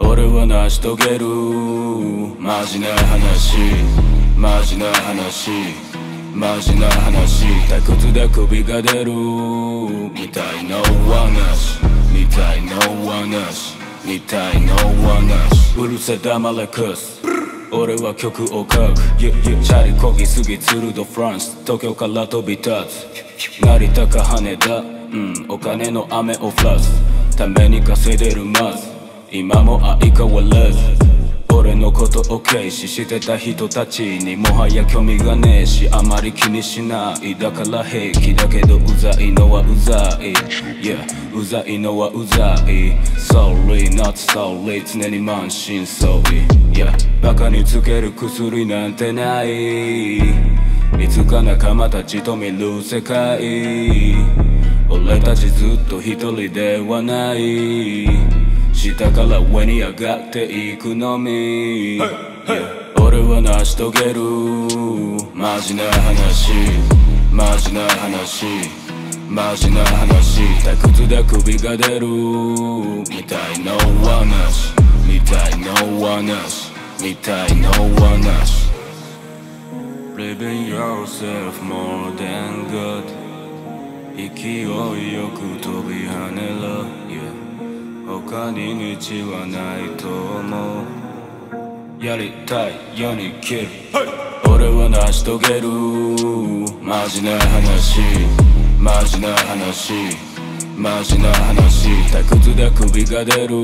俺は成し遂げる。マジな話。マジな話。マジな話。退屈で首が出る。みたいな話みたいな話みたいな話うるせ黙れクス。俺は曲を書く、チャリこぎすぎツルドフランス。東京から飛び立つ。成田か羽田うん。お金の雨を降らす。ために稼いでるまず。今も相変わらず。俺のことを軽視してた人たちにもはや興味がねえしあまり気にしない。だから平気だけどうざいのはうざい。Yeah うざいのはうざい。Sorry not sorry 常に満身創痍。Yeah バカにつける薬なんてない。いつか仲間たちと見る世界。俺たちずっと一人ではない。下から上に上がっていくのみ、俺は成し遂げる。マジな話。マジな話。マジな話。退屈で首が出る。みたいな話みたいな話みたいな話 Living yourself more than good 勢いよく飛び跳ねろ、他に道はないと思う。やりたいように生きる俺は成し遂げる。マジな話。マジな話。マジな話。退屈で首が出る。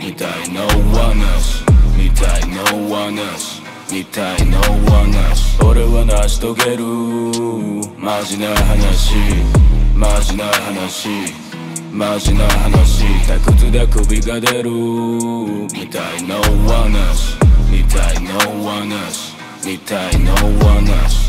みたいな話みたいな話みたいな話俺は成し遂げる。マジな話。マジな話マジな話。退屈で首が出る。みたいなお話。みたいなお話。みたいなお話。